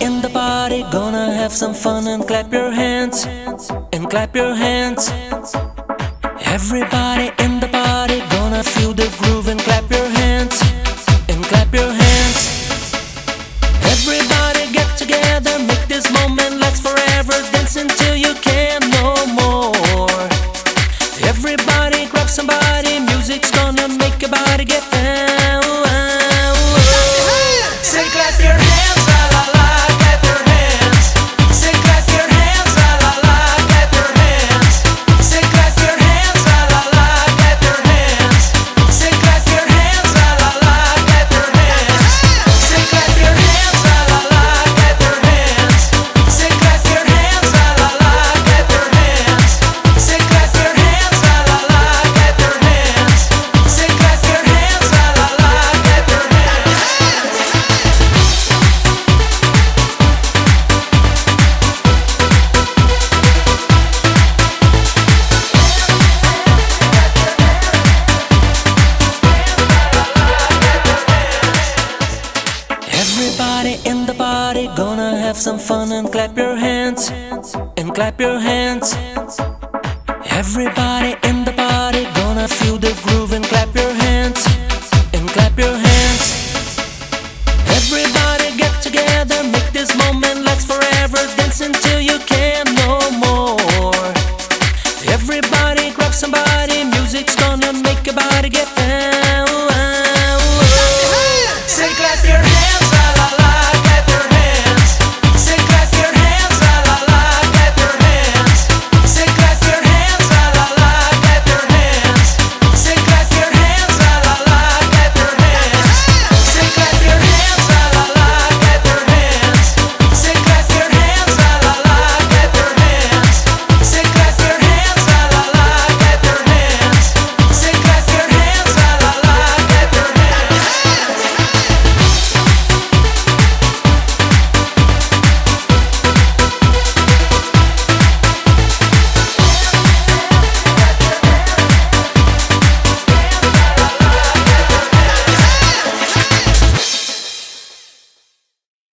In the party gonna have some fun and clap your hands and clap your hands. Everybody in the party gonna feel the groove and clap your hands and clap your hands. Everybody get together, make this moment last forever, dance until you can no more. Everybody grab somebody, music's gonna make your body get down. Have some fun and clap your hands and clap your hands. Everybody in the party gonna feel the groove and clap your hands and clap your hands. Everybody get together, make this moment last forever, you can.